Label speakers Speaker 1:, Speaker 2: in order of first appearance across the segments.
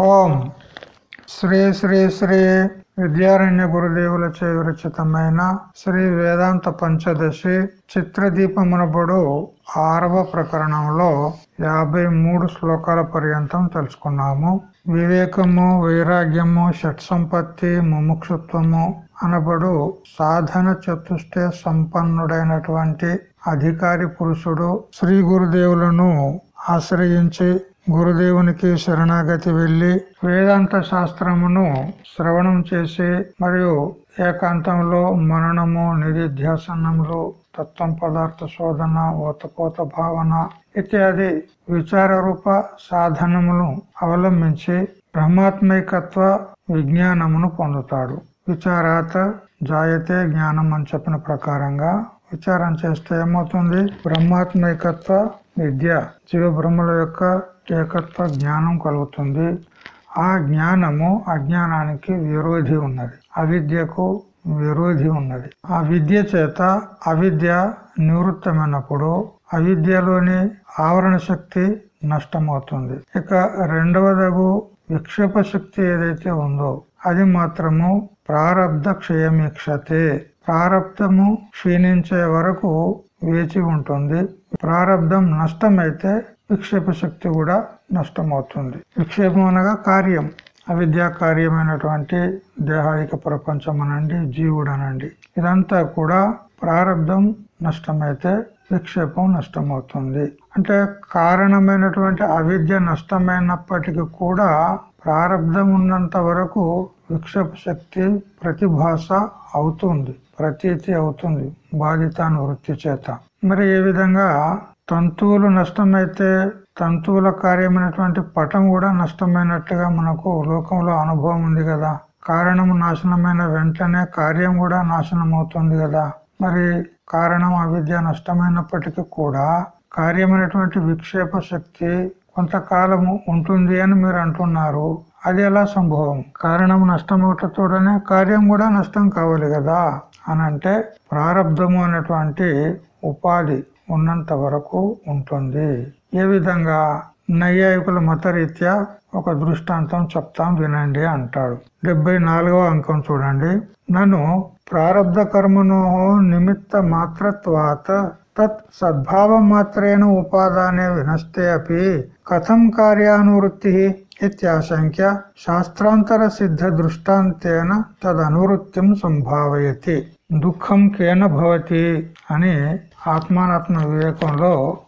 Speaker 1: ఓం. శ్రీ శ్రీ శ్రీ విద్యారణ్య గురుదేవుల విరచితమైన శ్రీ వేదాంత పంచదశి చిత్రదీపమునబడు ఆరవ ప్రకరణంలో యాభై మూడు శ్లోకాల పర్యంతం తెలుసుకున్నాము. వివేకము వైరాగ్యము షట్ సంపత్తి ముముక్షుత్వము అనబడు సాధన చతుష్టే సంపన్నుడైనటువంటి అధికారి పురుషుడు శ్రీ గురుదేవులను ఆశ్రయించి గురుదేవునికి శరణాగతి వెళ్ళి వేదాంత శాస్త్రమును శ్రవణం చేసి మరియు ఏకాంతంలో మననము నిధిధ్యాసనములు తత్వం పదార్థ శోధన ఓతపోత భావన ఇత్యాది విచార రూప సాధనమును అవలంబించి బ్రహ్మాత్మైకత్వ విజ్ఞానమును పొందుతాడు. విచారాత జాయతే జ్ఞానం అని చెప్పిన ప్రకారంగా విచారం చేస్తే ఏమవుతుంది? బ్రహ్మాత్మైకత్వ విద్య జీవ బ్రహ్మల యొక్క ఏకత్వ జ్ఞానం కలుగుతుంది. ఆ జ్ఞానము అజ్ఞానానికి విరోధి ఉన్నది. అవిద్యకు విరోధి ఉన్నది. ఆ విద్య చేత అవిద్య నివృత్తమైనప్పుడు అవిద్యలోని ఆవరణ శక్తి నష్టమవుతుంది. ఇక రెండవదగు విక్షేప శక్తి ఏదైతే ఉందో అది మాత్రము ప్రారబ్ధ క్షయమీక్షతే. ప్రారంధము క్షీణించే వరకు వేచి ఉంటుంది. ప్రారంధం నష్టమైతే విక్షేప శక్తి కూడా నష్టమవుతుంది. విక్షేపం అనగా కార్యం. అవిద్యా కార్యమైనటువంటి దేహాదిక ప్రపంచం అనండి జీవుడు అనండి ఇదంతా కూడా ప్రారంధం నష్టమైతే విక్షేపం నష్టమవుతుంది. అంటే కారణమైనటువంటి అవిద్య నష్టమైనప్పటికీ కూడా ప్రారంధం ఉన్నంత వరకు విక్షేప శక్తి ప్రతిభాస అవుతుంది ప్రతీతి అవుతుంది బాధితానువృత్తి చేత. మరి ఏ విధంగా తంతువులు నష్టమైతే తంతువుల కార్యమైనటువంటి పటం కూడా నష్టమైనట్టుగా మనకు లోకంలో అనుభవం ఉంది కదా. కారణము నాశనమైన వెంటనే కార్యం కూడా నాశనం అవుతుంది కదా. మరి కారణం అవిద్య నష్టమైనప్పటికీ కూడా కార్యమైనటువంటి విక్షేప శక్తి కొంతకాలము ఉంటుంది అని మీరు అంటున్నారు. అది ఎలా సంభవం? కారణం నష్టమవుతతోడనే కార్యం కూడా నష్టం కావాలి కదా. అని అంటే ప్రారంధము అనేటువంటి ఉపాధి ఉన్నంత వరకు ఉంటుంది. ఏ విధంగా? నైయాయికుల మతరీత్యా ఒక దృష్టాంతం చెప్తాం వినండి అంటాడు. డెబ్బై నాలుగవ అంకం చూడండి. నన్ను ప్రారంధ కర్మనో నిమిత్త మాత్రత్వాత తత్ సద్భావ మాత్రేణ ఉపాదానే వినస్తే అపి కథం కార్యానువృత్తి ఇత్యాశంక్య శాస్త్రాంతర సిద్ధ దృష్టాంతేన తదనువృత్తిం సంభావయతి. దుఃఖం కేన భవతి అని ఆత్మానాత్మ వివేకంలో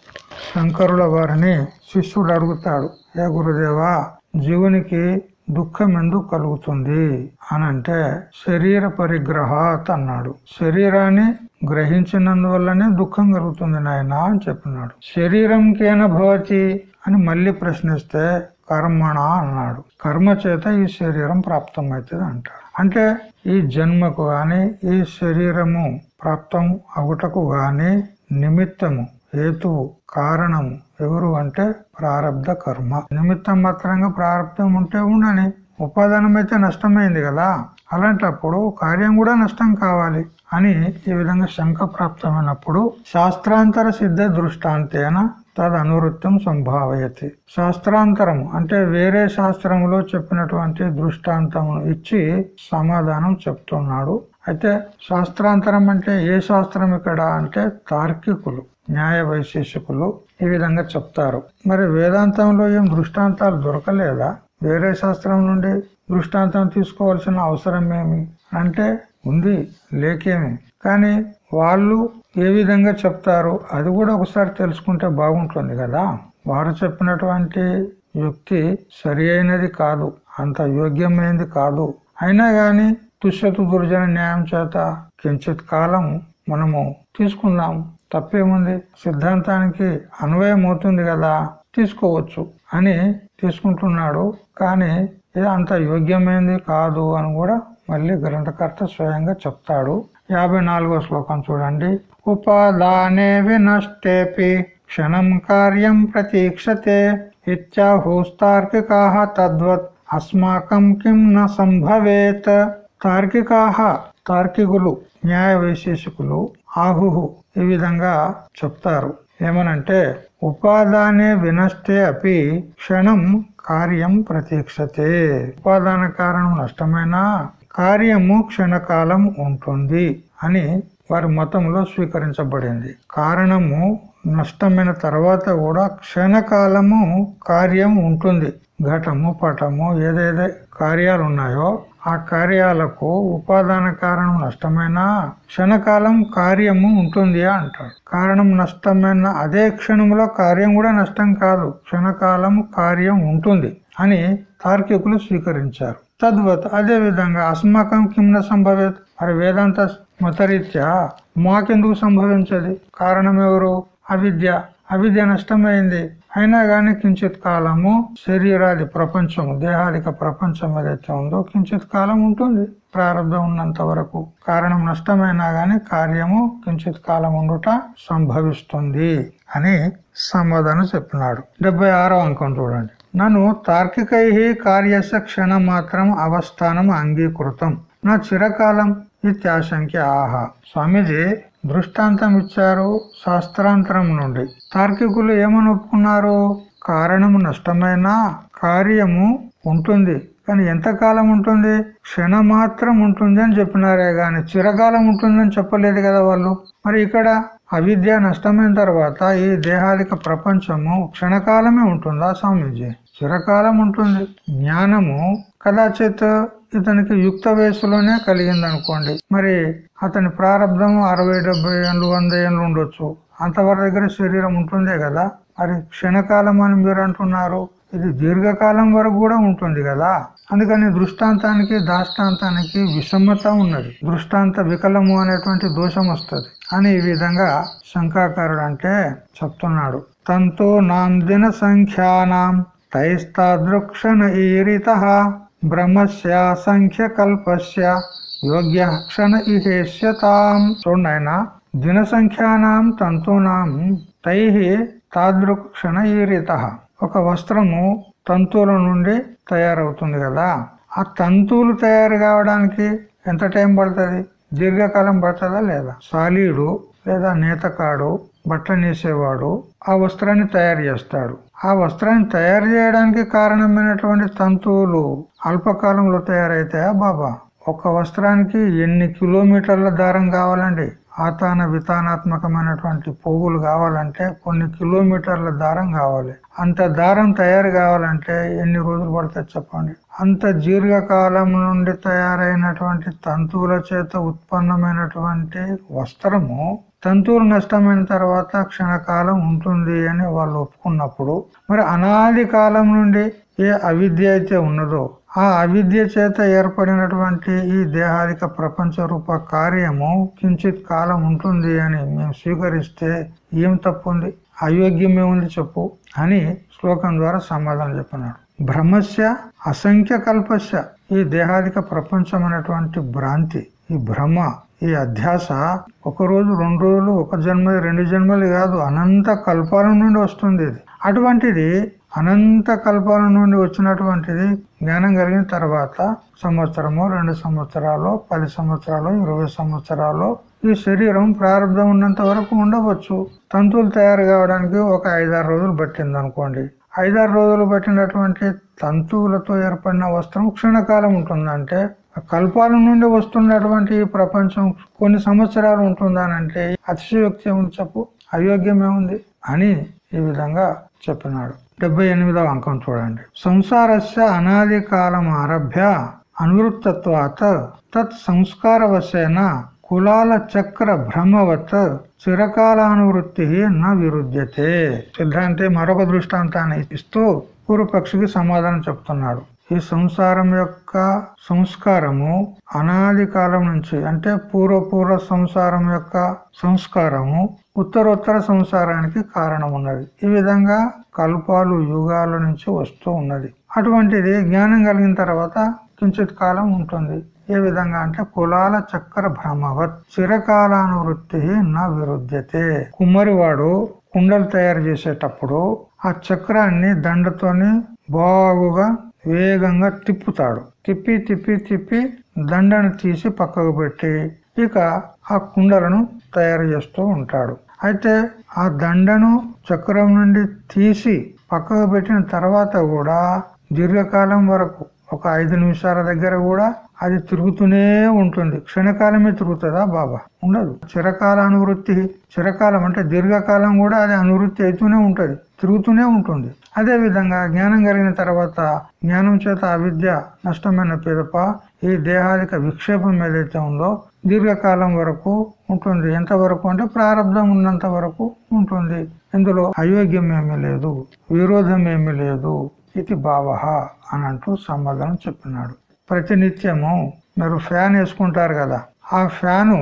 Speaker 1: శంకరుల వారిని శిష్యుడు అడుగుతాడు ఏ గురుదేవా జీవునికి దుఃఖం ఎందుకు కలుగుతుంది? అనంటే శరీర పరిగ్రహాత్ అన్నాడు. శరీరాన్ని గ్రహించినందువల్లనే దుఃఖం కలుగుతుంది నాయన అని చెప్పినాడు. శరీరం కేన భవతి? అని మళ్ళీ ప్రశ్నిస్తే కర్మణ అన్నాడు. కర్మ చేత ఈ శరీరం ప్రాప్తమవుతుంది అంటాడు. అంటే ఈ జన్మకు గాని ఈ శరీరము ప్రాప్తం అవుటకు గాని నిమిత్తము హేతువు కారణము ఎవరు అంటే ప్రారంధ కర్మ. నిమిత్తం మాత్రంగా ప్రారంధం ఉంటే ఉండని ఉపాదానం అయితే నష్టమైంది కదా. అలాంటప్పుడు కార్యం కూడా నష్టం కావాలి అని ఈ విధంగా శంక ప్రాప్తమైనప్పుడు శాస్త్రాంతర సిద్ధ దృష్టాంతేన తదనువృత్తం సంభావయతి. శాస్త్రాంతరం అంటే వేరే శాస్త్రంలో చెప్పినటువంటి దృష్టాంతము ఇచ్చి సమాధానం చెప్తున్నాడు. అయితే శాస్త్రాంతరం అంటే ఏ శాస్త్రం ఇక్కడ అంటే తార్కికులు న్యాయ వైశేషికులు ఈ విధంగా చెప్తారు. మరి వేదాంతంలో ఏం దృష్టాంతాలు దొరకలేదా? వేరే శాస్త్రం నుండి దృష్టాంతం తీసుకోవాల్సిన అవసరం ఏమి? అంటే ఉంది లేకేమి? కానీ వాళ్ళు ఏ విధంగా చెప్తారు అది కూడా ఒకసారి తెలుసుకుంటే బాగుంటుంది కదా? వారు చెప్పినటువంటి యుక్తి సరి అయినది కాదు అంత యోగ్యమైనది కాదు. అయినా గాని తుష్యతు దుర్జన న్యాయం చేత కించిత్ కాలం మనము తీసుకుందాం. తప్పేముంది? సిద్ధాంతానికి అన్వయం అవుతుంది కదా? తీసుకోవచ్చు అని తీసుకుంటున్నాడు. కానీ ఇది అంత యోగ్యమైనది కాదు అని కూడా మళ్ళీ గ్రంథకర్త స్వయంగా చెప్తాడు. యాభై నాలుగో శ్లోకం చూడండి. ఉపాదానే వినష్టేపి క్షణం కార్యం ప్రతీక్షతే ఇత్యాహూస్తార్కికా తద్వత్ అస్మాకం కిం న సంభవేత్. తార్కికా తార్కికులు న్యాయ వైశేషికులు ఆహుహు ఈ విధంగా చెప్తారు. ఏమనంటే ఉపాదానే వినష్టే అపి క్షణం కార్యం ప్రతీక్షతే. ఉపాదాన కారణం నష్టమైనా? కార్యము క్షణకాలం ఉంటుంది అని వారి మతంలో స్వీకరించబడింది. కారణము నష్టమైన తర్వాత కూడా క్షణకాలము కార్యం ఉంటుంది. ఘటము పటము ఏదైతే కార్యాలు ఉన్నాయో ఆ కార్యాలకు ఉపాదాన కారణం నష్టమైన క్షణకాలం కార్యము ఉంటుంది అంటాడు. కారణం నష్టమైన అదే క్షణంలో కార్యం కూడా నష్టం కాదు. క్షణకాలం కార్యం ఉంటుంది అని తార్కికులు స్వీకరించారు. తద్వత్ అదే విధంగా అస్మాకం కిమ్న సంభవేత్. మరి వేదాంత మతరీత్యా? మాకెందుకు సంభవించదు? కారణం ఎవరు అవిద్య. అవిద్య నష్టమైంది. అయినా గాని కించిత్ కాలము శరీరాది ప్రపంచం దేహాదిక ప్రపంచం ఏదైతే ఉందో కించిత్ కాలం ఉంటుంది ప్రారంభం ఉన్నంత వరకు. కారణం నష్టమైనా గాని కార్యము కించిత్ కాలం ఉండుట సంభవిస్తుంది అని సమాధానం చెప్పినాడు. డెబ్బై అంకం చూడండి. నన్ను తార్కికై కార్యస క్షణం మాత్రం అవస్థానం అంగీకృతం. నా చిరకాలం ఇత్యాశంక్య ఆహా. స్వామీజీ దృష్టాంతం ఇచ్చారు శాస్త్రాంతరం నుండి. తార్కికులు ఏమని ఒప్పుకున్నారు కారణము నష్టమైన కార్యము ఉంటుంది. కానీ ఎంతకాలం ఉంటుంది? క్షణమాత్రం ఉంటుంది అని చెప్పినారే గాని చిరకాలం ఉంటుందని చెప్పలేదు కదా వాళ్ళు. మరి ఇక్కడ అవిద్య నష్టమైన తర్వాత ఈ దేహాదిక ప్రపంచము క్షణకాలమే ఉంటుందా స్వామీజీ? చిరకాలం ఉంటుంది. జ్ఞానము కదాచిత్ ఇతనికి యుక్త వయసులోనే కలిగింది అనుకోండి మరి అతని ప్రారంభము అరవై డెబ్బై ఏళ్ళు వంద ఏళ్ళు ఉండొచ్చు. అంతవర దగ్గర శరీరం ఉంటుందే కదా. మరి క్షణకాలం అని మీరు అంటున్నారు ఇది దీర్ఘకాలం వరకు కూడా ఉంటుంది కదా. అందుకని దృష్టాంతానికి దాష్టాంతానికి విషమత ఉన్నది. దృష్టాంత వికలము అనేటువంటి దోషం వస్తుంది. అని ఈ విధంగా శంకాకారుడు అంటే చెప్తున్నాడు. తంతో నాందిన సంఖ్యానాం తైస్తాదృక్షణ ఈరిత బ్రహ్మస్య సంఖ్య కల్పస్య యోగ్య క్షణ ఇహేష్యతాం. చూడైనా దిన సంఖ్యానాం తంతునాం తై తాదృక్ క్షణ ఈరిత. ఒక వస్త్రము తంతువుల నుండి తయారవుతుంది కదా. ఆ తంతువులు తయారు కావడానికి ఎంత టైం పడుతుంది? దీర్ఘకాలం పడుతుందా లేదా? సాలీడు లేదా నేతకాడు బట్టలు నేసేవాడు ఆ వస్త్రాన్ని తయారు చేస్తాడు. ఆ వస్త్రాన్ని తయారు చేయడానికి కారణమైనటువంటి తంతువులు అల్పకాలంలో తయారైతాయా బాబా? ఒక వస్త్రానికి ఎన్ని కిలోమీటర్ల దారం కావాలండి? ఆతాన వితానాత్మకమైనటువంటి పువ్వులు కావాలంటే కొన్ని కిలోమీటర్ల దారం కావాలి. అంత దారం తయారు కావాలంటే ఎన్ని రోజులు పడుతుంది చెప్పండి? అంత దీర్ఘకాలం నుండి తయారైనటువంటి తంతువుల చేత ఉత్పన్నమైనటువంటి వస్త్రము తంతువులు నష్టమైన తర్వాత క్షణకాలం ఉంటుంది అని వాళ్ళు ఒప్పుకున్నప్పుడు మరి అనాది కాలం నుండి ఏ అవిద్య అయితే ఉన్నదో ఆ అవిద్య చేత ఏర్పడినటువంటి ఈ దేహాదిక ప్రపంచ రూప కార్యము కించిత్ కాలం ఉంటుంది అని మేము స్వీకరిస్తే ఏం తప్పు ఉంది? అయోగ్యమే ఉంది చెప్పు అని శ్లోకం ద్వారా సమాధానం చెప్పినాడు. భ్రమస్య అసంఖ్య కల్పస్య ఈ దేహాదిక ప్రపంచం అనేటువంటి భ్రాంతి ఈ భ్రమ ఈ అధ్యాస ఒక రోజు రెండు రోజులు ఒక జన్మ రెండు జన్మలు కాదు అనంత కల్పాల నుండి వస్తుంది ఇది. అటువంటిది అనంత కల్పాల నుండి వచ్చినటువంటిది జ్ఞానం కలిగిన తర్వాత సంవత్సరము రెండు సంవత్సరాలు పది సంవత్సరాలు ఇరవై సంవత్సరాలు ఈ శరీరం ప్రారంభం ఉన్నంత వరకు ఉండవచ్చు. తంతువులు తయారు కావడానికి ఒక ఐదారు రోజులు పట్టింది అనుకోండి ఐదారు రోజులు పట్టినటువంటి తంతువులతో ఏర్పడిన వస్త్రం క్షణకాలం ఉంటుందంటే కల్పాల నుండి వస్తున్నటువంటి ఈ ప్రపంచం కొన్ని సంవత్సరాలు ఉంటుందానంటే అతిశయోక్తి ఏముంది చెప్పు? అయోగ్యమే ఉంది అని ఈ విధంగా చెప్పినాడు. డెబ్బై ఎనిమిదవ అంకం చూడండి. సంసారస్య అనాది కాలం ఆరభ్య అనువృత్తత్వాత తత్ సంస్కారవశేన కులాల చక్ర భ్రమవత్ చిరకాలానువృత్తి నా విరుద్యతే సిద్ధాంతి మరొక దృష్టాంతాన్ని ఇస్తూ పూర్వపక్షికి సమాధానం చెప్తున్నాడు. ఈ సంసారం యొక్క సంస్కారము అనాది కాలం నుంచి అంటే పూర్వపూర్వ సంసారం యొక్క సంస్కారము ఉత్తరోత్తర సంసారానికి కారణం ఉన్నది ఈ విధంగా కల్పాలు యుగాల నుంచి వస్తూ ఉన్నది. అటువంటిది జ్ఞానం కలిగిన తర్వాత కించిత్ కాలం ఉంటుంది. ఏ విధంగా అంటే కులాల చక్ర భ్రమవత్ చిరకాలానువృత్తి నా విరుద్ధ్యతే కుమ్మరివాడు కుండలు తయారు చేసేటప్పుడు ఆ చక్రాన్ని దండతోని బాగుగా వేగంగా తిప్పుతాడు. తిప్పి తిప్పి తిప్పి దండను తీసి పక్కకు పెట్టి ఇక ఆ కుండలను తయారు చేస్తూ ఉంటాడు. అయితే ఆ దండను చక్రం నుండి తీసి పక్కకు పెట్టిన తర్వాత కూడా దీర్ఘకాలం వరకు ఒక ఐదు నిమిషాల దగ్గర కూడా అది తిరుగుతూనే ఉంటుంది. క్షణకాలమే తిరుగుతుందా? బాబా ఉండదు. చిరకాల అనువృత్తి చిరకాలం అంటే దీర్ఘకాలం కూడా అది అనువృత్తి అవుతూనే ఉంటుంది. తిరుగుతూనే ఉంటుంది. అదే విధంగా జ్ఞానం కలిగిన తర్వాత జ్ఞానం చేత అవిద్య నష్టమైన పిదప ఈ దేహాదిక విక్షేపం ఏదైతే ఉందో దీర్ఘకాలం వరకు ఉంటుంది. ఎంత వరకు అంటే ప్రారంభం ఉన్నంత వరకు ఉంటుంది. ఇందులో అయోగ్యం ఏమీ లేదు. విరోధం ఏమీ లేదు. ఇది భావ అని అంటూ సమాధానం చెప్పినాడు. ప్రతినిత్యము మీరు ఫ్యాన్ వేసుకుంటారు కదా ఆ ఫ్యాను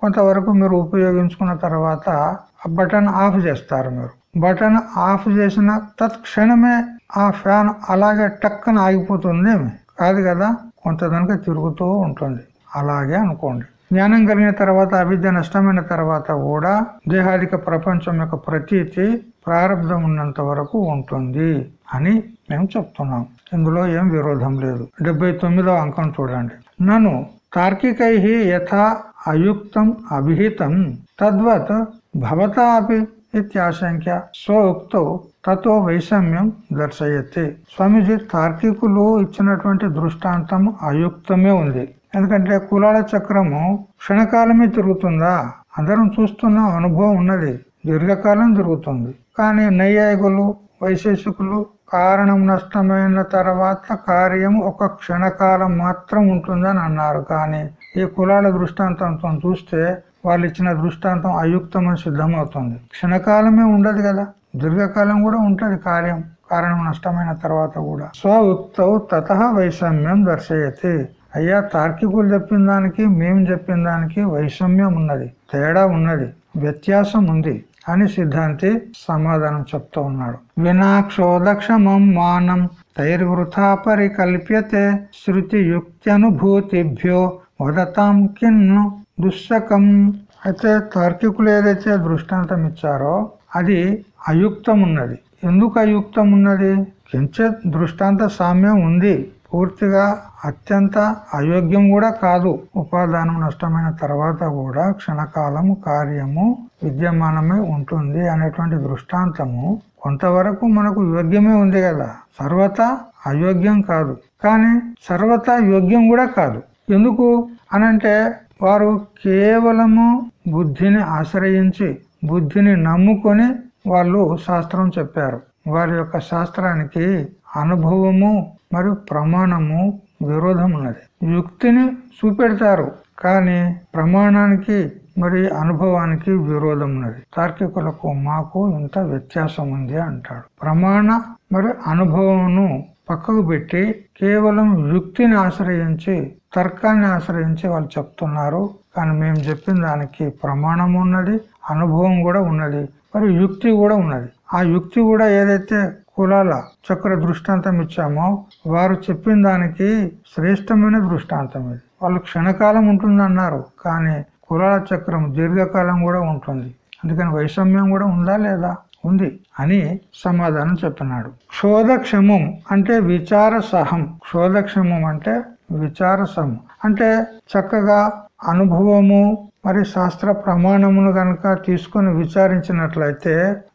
Speaker 1: కొంతవరకు మీరు ఉపయోగించుకున్న తర్వాత ఆ బటన్ ఆఫ్ చేస్తారు మీరు. బటన్ ఆఫ్ చేసిన తత్క్షణమే ఆ ఫ్యాన్ అలాగే టక్కన ఆగిపోతుంది కాదు కదా కొంత కనుక తిరుగుతూ ఉంటుంది. అలాగే అనుకోండి. జ్ఞానం కలిగిన తర్వాత అవిద్య నష్టమైన తర్వాత కూడా దేహాదిక ప్రపంచం యొక్క ప్రతీతి ప్రారంభం ఉన్నంత వరకు ఉంటుంది అని మేము చెప్తున్నాం. ఇందులో ఏం విరోధం లేదు. డెబ్బై తొమ్మిదో అంకం చూడండి. నన్ను తార్కికై యథా అయుక్తం అభిహితం తద్వత్ భవతా అపి ఇత్యాశంక్య స్వోక్తో తతో వైషమ్యం దర్శయత్తి స్వామీజీ తార్కికులు ఇచ్చినటువంటి దృష్టాంతం అయుక్తమే ఉంది. ఎందుకంటే కులాల చక్రము క్షణకాలమే తిరుగుతుందా? అందరం చూస్తున్న అనుభవం ఉన్నది. దీర్ఘకాలం తిరుగుతుంది. కానీ నైయాయికులు వైశేషికులు కారణం నష్టమైన తర్వాత కార్యం ఒక క్షణకాలం మాత్రం ఉంటుందని అన్నారు. కానీ ఈ కులాల దృష్టాంతంతో చూస్తే వాళ్ళు ఇచ్చిన దృష్టాంతం అయుక్తమని సిద్ధమవుతుంది. క్షణకాలమే ఉండదు కదా. దీర్ఘకాలం కూడా ఉంటుంది కార్యం. కారణం నష్టమైన తర్వాత కూడా. స్వయుక్త తత వైషమ్యం దర్శయతి. అయ్యా తార్కికులు చెప్పిన దానికి మేము చెప్పిన దానికి వైషమ్యం ఉన్నది తేడా ఉన్నది వ్యత్యాసం ఉంది. అని సిద్ధాంతి సమాధానం చెప్తూ ఉన్నాడు. వినాక్షోదక్షమం మానం తైర్వృథా పరికల్ప్యతే శృతి యుక్త్యనుభూతిభ్యో వదతాం కిన్ను దుశ్శకం అయితే తార్కికులు ఏదైతే దృష్టాంతం ఇచ్చారో అది అయుక్తం ఉన్నది ఎందుకు అయుక్తం ఉన్నది కించిత్ దృష్టాంత సామ్యం ఉంది. పూర్తిగా అత్యంత అయోగ్యం కూడా కాదు. ఉపాదానం నష్టమైన తర్వాత కూడా క్షణకాలము కార్యము విద్యమానమే ఉంటుంది అనేటువంటి దృష్టాంతము కొంతవరకు మనకు యోగ్యమే ఉంది కదా. సర్వత అయోగ్యం కాదు. కానీ సర్వత యోగ్యం కూడా కాదు. ఎందుకు? అనంటే వారు కేవలము బుద్ధిని ఆశ్రయించి బుద్ధిని నమ్ముకొని వాళ్ళు శాస్త్రం చెప్పారు. వారి యొక్క శాస్త్రానికి అనుభవము మరియు ప్రమాణము విరోధం ఉన్నది. యుక్తిని చూపెడతారు కానీ ప్రమాణానికి మరి అనుభవానికి విరోధం ఉన్నది. తార్కికులకు మాకు ఇంత వ్యత్యాసం ఉంది అంటాడు. ప్రమాణ మరి అనుభవమును పక్కకు పెట్టి కేవలం యుక్తిని ఆశ్రయించి తర్కాన్ని ఆశ్రయించి వాళ్ళు చెప్తున్నారు. కానీ మేము చెప్పిన దానికి ప్రమాణం ఉన్నది అనుభవం కూడా ఉన్నది మరి యుక్తి కూడా ఉన్నది. ఆ యుక్తి కూడా ఏదైతే కులాల చక్ర దృష్టాంతం ఇచ్చామో వారు చెప్పిన దానికి శ్రేష్టమైన దృష్టాంతం ఇది. వాళ్ళు క్షణకాలం ఉంటుందన్నారు కానీ కులాల చక్రం దీర్ఘకాలం కూడా ఉంటుంది. అందుకని వైషమ్యం కూడా ఉందా లేదా? ఉంది అని సమాధానం చెప్పినాడు క్షోధక్షమం అంటే విచార సహం క్షోధక్షమం అంటే విచార సహం అంటే చక్కగా అనుభవము మరి శాస్త్ర ప్రమాణమును గనక తీసుకుని విచారించినట్లయితే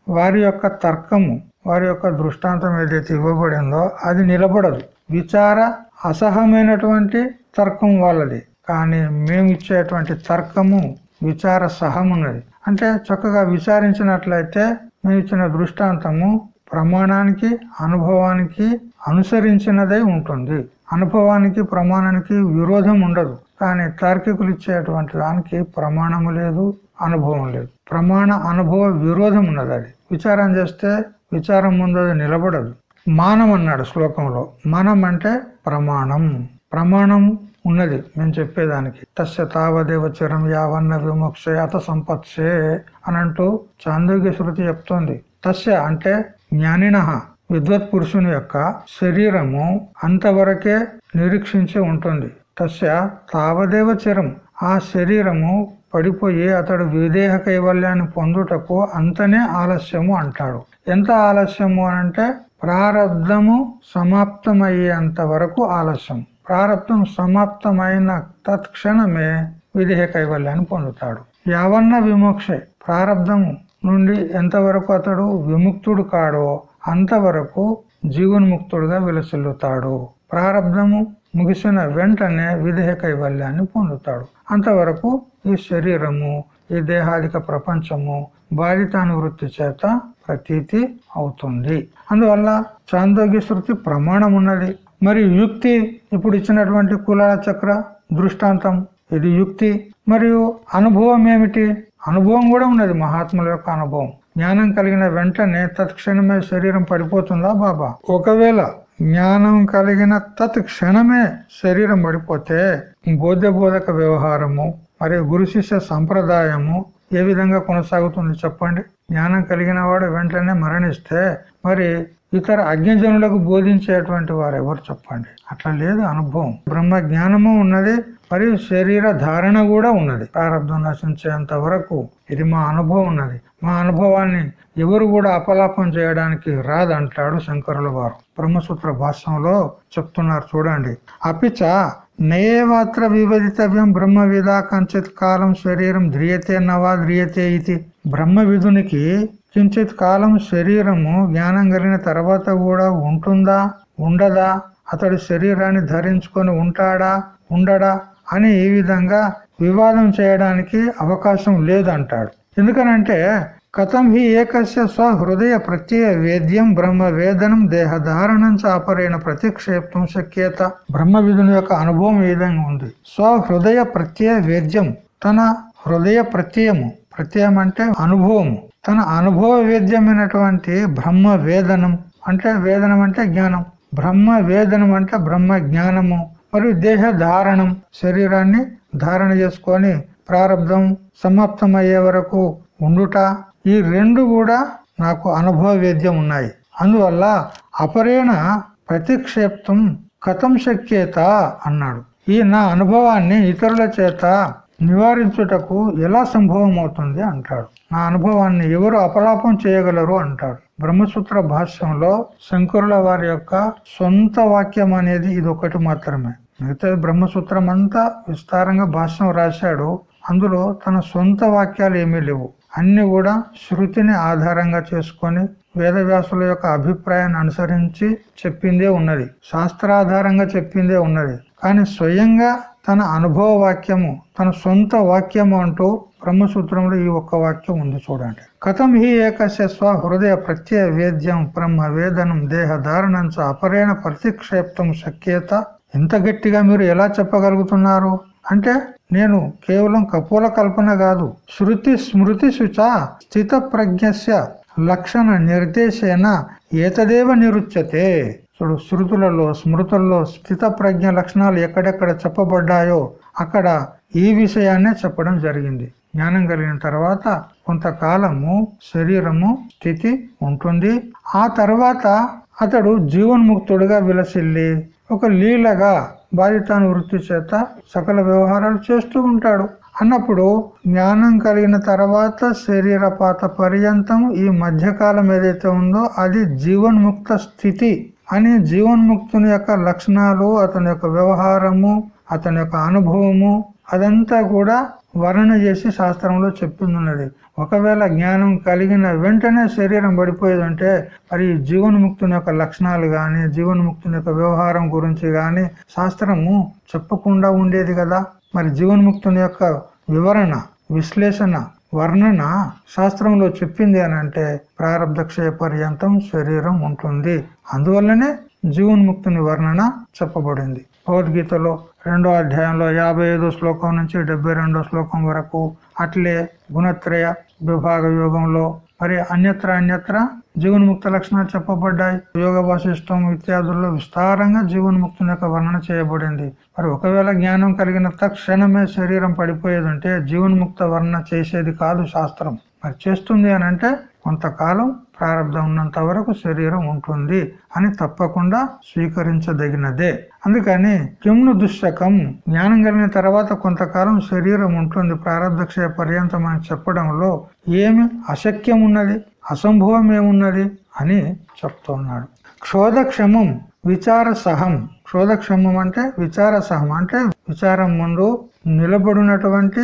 Speaker 1: వారి యొక్క తర్కము వారి యొక్క దృష్టాంతం ఏదైతే ఇవ్వబడిందో అది నిలబడదు. విచార అసహమైనటువంటి తర్కం వాళ్ళది. కానీ మేము ఇచ్చేటువంటి తర్కము విచార సహమున్నది. అంటే చక్కగా విచారించినట్లయితే మేము ఇచ్చిన దృష్టాంతము ప్రమాణానికి అనుభవానికి అనుసరించినదై ఉంటుంది. అనుభవానికి ప్రమాణానికి విరోధం ఉండదు. కానీ తార్కికులు ఇచ్చేటువంటి దానికి ప్రమాణము లేదు అనుభవం లేదు. ప్రమాణ అనుభవ విరోధం ఉన్నది అది. విచారం చేస్తే విచారం ముందు అది నిలబడదు. మానం అన్నాడు శ్లోకంలో. మనం అంటే ప్రమాణం. ప్రమాణం ఉన్నది. మేము చెప్పేదానికి. తస్య తావదేవ చిరం యావన్న విమోక్షే అత సంపత్సే అని అంటూ చాందోగ్య శృతి చెప్తోంది. తస్య అంటే జ్ఞానిన విద్వత్ పురుషుని యొక్క శరీరము అంతవరకే నిరీక్షించి ఉంటుంది. తస్య తావదేవ చిరం ఆ శరీరము పడిపోయి అతడు విదేహ కైవల్యాన్ని పొందుటకు అంతనే ఆలస్యము అంటాడు. ఎంత ఆలస్యము అనంటే ప్రారంధము సమాప్తమయ్యేంత వరకు ఆలస్యం. ప్రారంధం సమాప్తమైన తత్క్షణమే విదేహ కైవల్యాన్ని పొందుతాడు. యావన్న విమోక్ష. ప్రారంధము నుండి ఎంతవరకు అతడు విముక్తుడు కాడో అంతవరకు జీవన్ముక్తుడుగా విలసిల్లుతాడు. ప్రారంధము ముగిసిన వెంటనే విదేహ కైవల్యాన్ని పొందుతాడు. అంతవరకు ఈ శరీరము ఈ దేహాదిక ప్రపంచము బాధితానువృత్తి చేత ప్రతీతి అవుతుంది. అందువల్ల చాందోగ్య శృతి ప్రమాణం ఉన్నది. మరి యుక్తి ఇప్పుడు ఇచ్చినటువంటి కులాల చక్ర దృష్టాంతం ఇది యుక్తి. మరియు అనుభవం ఏమిటి? అనుభవం కూడా ఉన్నది మహాత్ముల యొక్క అనుభవం. జ్ఞానం కలిగిన వెంటనే తత్క్షణమే శరీరం పడిపోతుందా బాబా? ఒకవేళ జ్ఞానం కలిగిన తత్ క్షణమే శరీరం పడిపోతే బోధ్య బోధక వ్యవహారము మరియు గురు శిష్య సంప్రదాయము ఏ విధంగా కొనసాగుతుంది చెప్పండి? జ్ఞానం కలిగిన వాడు వెంటనే మరణిస్తే మరి ఇతర అజ్ఞజనులకు బోధించేటువంటి వారు ఎవరు చెప్పండి? అట్లా లేదు అనుభవం. బ్రహ్మ జ్ఞానము ఉన్నది మరియు శరీర ధారణ కూడా ఉన్నది. ప్రారంభం నశించేంత వరకు ఇది మా అనుభవం ఉన్నది. మా అనుభవాన్ని ఎవరు కూడా అపలాపం చేయడానికి రాదంటాడు శంకరుల వారు. బ్రహ్మసూత్ర భాష్యంలో చెప్తున్నారు చూడండి. అపిచ నయేవాత్ర వివదితవ్యం బ్రహ్మ విధా కంచిత్ కాలం శరీరం ధ్రియతే నవా ధ్రియతే ఇది. బ్రహ్మ విధునికి కించిత్ కాలం శరీరము జ్ఞానం కలిగిన తర్వాత కూడా ఉంటుందా? ఉండదా? అతడు శరీరాన్ని ధరించుకొని ఉంటాడా? ఉండడా? అని ఈ విధంగా వివాదం చేయడానికి అవకాశం లేదంటాడు. ఎందుకనంటే కథం హి ఏకస్య స్వహృదయ ప్రత్యయ వేద్యం బ్రహ్మ వేదనం దేహధారణం చాపరైన ప్రతిక్షేప్తం శక్యత. బ్రహ్మ విధుని యొక్క అనుభవం ఏ విధంగా ఉంది. స్వహృదయ ప్రత్యయ వేద్యం తన హృదయ ప్రత్యయము. ప్రత్యయం అంటే అనుభవము. తన అనుభవ వేద్యమైనటువంటి బ్రహ్మ వేదనం అంటే వేదనం అంటే జ్ఞానం. బ్రహ్మ వేదనం అంటే బ్రహ్మ జ్ఞానము మరియు దేహ ధారణం శరీరాన్ని ధారణ చేసుకొని ప్రారంధం సమాప్తమయ్యే వరకు ఉండుట. ఈ రెండు కూడా నాకు అనుభవ వేద్యం ఉన్నాయి. అందువల్ల అపరేణ ప్రతిక్షేప్తం కథం శక్యేత అన్నాడు. ఈ నా అనుభవాన్ని ఇతరుల చేత నివారించుటకు ఎలా సంభవం అవుతుంది అంటాడు. నా అనుభవాన్ని ఎవరు అపలాపం చేయగలరు అంటాడు. బ్రహ్మసూత్ర భాష్యంలో శంకరుల వారి యొక్క సొంత వాక్యం అనేది ఇది ఒకటి మాత్రమే. మిగతా బ్రహ్మసూత్రం అంతా విస్తారంగా భాష్యం రాశాడు. అందులో తన సొంత వాక్యాలు ఏమీ లేవు. అన్ని కూడా శృతిని ఆధారంగా చేసుకొని వేదవ్యాసుల యొక్క అభిప్రాయాన్ని అనుసరించి చెప్పిందే ఉన్నది. శాస్త్రాధారంగా చెప్పిందే ఉన్నది. కానీ స్వయంగా తన అనుభవ వాక్యము తన సొంత వాక్యము అంటూ బ్రహ్మసూత్రంలో ఈ ఒక్క వాక్యం ఉంది చూడండి. కథం హి ఏకస్య స్వ హృదయ ప్రత్యయ వేద్యం బ్రహ్మ వేదనం దేహ ధారణంచ అపరేణ ప్రతిక్షేప్తం శక్యత. ఇంత గట్టిగా మీరు ఎలా చెప్పగలుగుతున్నారు? అంటే నేను కేవలం కపోల కల్పన కాదు శృతి స్మృతి శుచ స్థిత ప్రజ్ఞస్య లక్షణ నిర్దేశేన ఏతదేవ నిరుచ్యతే. చూడు శృతులలో స్మృతుల్లో స్థిత ప్రజ్ఞ లక్షణాలు ఎక్కడెక్కడ చెప్పబడ్డాయో అక్కడ ఈ విషయాన్నే చెప్పడం జరిగింది. జ్ఞానం కలిగిన తర్వాత కొంతకాలము శరీరము స్థితి ఉంటుంది. ఆ తర్వాత అతడు జీవన్ముక్తుడిగా విలసిల్లి ఒక లీలగా బాధితాను వృత్తి చేత సకల వ్యవహారాలు చేస్తూ ఉంటాడు. అన్నప్పుడు జ్ఞానం కలిగిన తర్వాత శరీరపాత పర్యంతం ఈ మధ్యకాలం ఏదైతే ఉందో అది జీవన్ముక్త స్థితి అని జీవన్ముక్తుని యొక్క లక్షణాలు అతని యొక్క వ్యవహారము అతని యొక్క అనుభవము అదంతా కూడా వర్ణన చేసి శాస్త్రంలో చెప్పింది ఒకవేళ జ్ఞానం కలిగిన వెంటనే శరీరం పడిపోయేదంటే మరి జీవన్ముక్తుని యొక్క లక్షణాలు కానీ జీవన్ముక్తుని యొక్క వ్యవహారం గురించి కానీ శాస్త్రము చెప్పకుండా ఉండేది కదా? మరి జీవన్ముక్తుని యొక్క వివరణ విశ్లేషణ వర్ణన శాస్త్రంలో చెప్పింది అని అంటే ప్రారంభక్షయ పర్యంతం శరీరం ఉంటుంది. అందువల్లనే జీవన్ముక్తుని వర్ణన చెప్పబడింది. భగవద్గీతలో రెండో అధ్యాయంలో యాభై శ్లోకం నుంచి డెబ్బై శ్లోకం వరకు అట్లే గుణత్రయ విభాగ యోగంలో. మరి అన్యత్ర అన్యత్ర జీవన్ముక్త లక్షణాలు చెప్పబడ్డాయి. యోగ వాసిష్టం ఇత్యాదుల్లో విస్తారంగా జీవన్ముక్తుని యొక్క వర్ణన చేయబడింది. మరి ఒకవేళ జ్ఞానం కలిగిన తక్షణమే శరీరం పడిపోయేదంటే జీవన్ముక్త వర్ణన చేసేది కాదు శాస్త్రం. మరి చేస్తుంది అని అంటే కొంతకాలం ప్రారంభం ఉన్నంత వరకు శరీరం ఉంటుంది అని తప్పకుండా స్వీకరించదగినదే. అందుకని కిమ్ను దుశ్శకం జ్ఞానం కలిగిన తర్వాత కొంతకాలం శరీరం ఉంటుంది ప్రారంభక్షయ పర్యంతం అని చెప్పడంలో ఏమి అశక్యం ఉన్నది అసంభవం ఏమున్నది అని చెప్తున్నాడు. క్షోధక్షమం విచార సహం క్షోధక్షమం అంటే విచార సహం అంటే విచారం ముందు నిలబడినటువంటి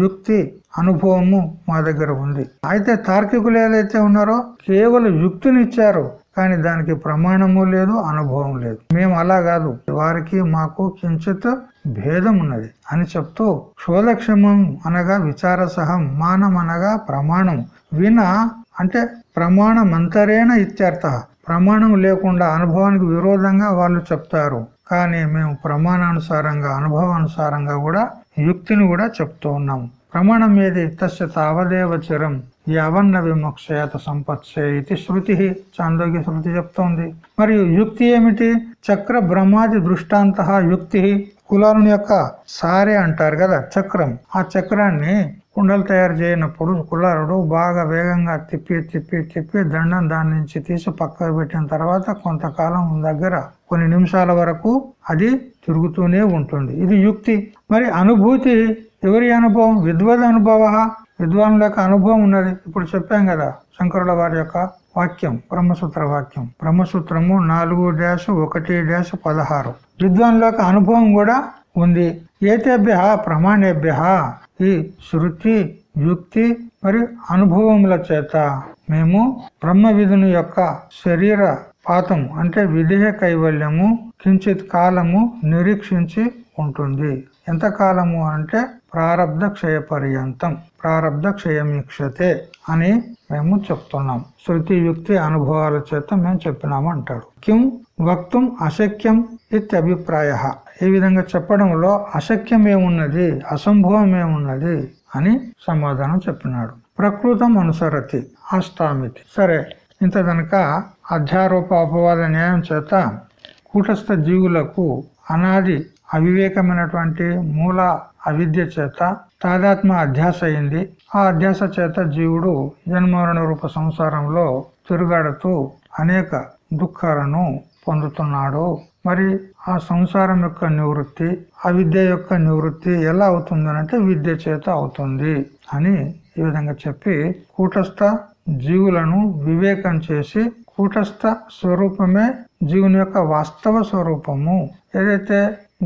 Speaker 1: యుక్తి అనుభవము మా దగ్గర ఉంది. అయితే తార్కికులు ఏదైతే ఉన్నారో కేవలం యుక్తినిచ్చారు. కానీ దానికి ప్రమాణము లేదు అనుభవం లేదు. మేము అలా కాదు. వారికి మాకు కించిత్ భేదం ఉన్నది అని చెప్తూ క్షోధక్షమం అనగా విచార సహం మానం అనగా ప్రమాణం. విన అంటే ప్రమాణమంతరేణ ఇత్యర్థ. ప్రమాణం లేకుండా అనుభవానికి విరోధంగా వాళ్ళు చెప్తారు. కానీ మేము ప్రమాణానుసారంగా అనుభవానుసారంగా కూడా యుక్తిని కూడా చెప్తూ ఉన్నాము ప్రమాణం ఏది తస్య తావదేవ చిరం యావన్న విమోక్షయత సంపత్సే ఇది శృతి చాందోగ్య శృతి చెప్తోంది మరియు యుక్తి ఏమిటి? చక్ర బ్రహ్మాది దృష్టాంత యుక్తి కులాలను యొక్క సారే అంటారు కదా చక్రం. ఆ చక్రాన్ని కుండలు తయారు చేయనప్పుడు కులారుడు బాగా వేగంగా తిప్పి తిప్పి తిప్పి దండం దాని నుంచి తీసి పక్కకు పెట్టిన తర్వాత కొంతకాలం దగ్గర కొన్ని నిమిషాల వరకు అది తిరుగుతూనే ఉంటుంది. ఇది యుక్తి. మరి అనుభూతి ఎవరి అనుభవం? విద్వద్ అనుభవ విద్వానుల యొక్క అనుభవం ఉన్నది. ఇప్పుడు చెప్పాం కదా శంకరుల వారి యొక్క వాక్యం బ్రహ్మసూత్ర వాక్యం. బ్రహ్మసూత్రము నాలుగు డాష్ ఒకటి డాష్ పదహారు. విద్వానుల యొక్క అనుభవం కూడా ఉంది. ఏతేభ్య? ప్రమాణేభ్య. ఈ శృతి యుక్తి మరి అనుభవముల చేత మేము బ్రహ్మ విధుని యొక్క శరీర పాతం అంటే విధేయ కైవల్యము కించిత్ కాలము నిరీక్షించి ఉంటుంది. ఎంత కాలము అంటే ప్రారబ్ధ క్షయ పర్యంతం ప్రారబ్ధ క్షయమిక్షతే అని మేము చెప్తున్నాం. శృతి యుక్తి అనుభవాల చేత మేము చెప్పినాము అంటాడు కిం వక్తం అశక్యం ఇత్యభిప్రాయ. ఈ విధంగా చెప్పడంలో అశక్యం ఏమున్నది అసంభవం ఏమున్నది అని సమాధానం చెప్పినాడు. ప్రకృతం అనుసరతి అష్టామితి. సరే ఇంత కనుక అధ్యారోప అపవాద న్యాయం చేత కూటస్థ జీవులకు అనాది అవివేకమైనటువంటి మూల అవిద్య చేత తాదాత్మ అధ్యాస అయింది. ఆ అధ్యాస చేత జీవుడు జన్మరణ రూప సంసారంలో తిరుగాడుతూ అనేక దుఃఖాలను పొందుతున్నాడు. మరి ఆ సంసారం యొక్క నివృత్తి ఆ విద్య యొక్క నివృత్తి ఎలా అవుతుందనంటే విద్య చేత అవుతుంది అని ఈ విధంగా చెప్పి కూటస్థ జీవులను వివేకం చేసి కూటస్థ స్వరూపమే జీవుని యొక్క వాస్తవ స్వరూపము. ఏదైతే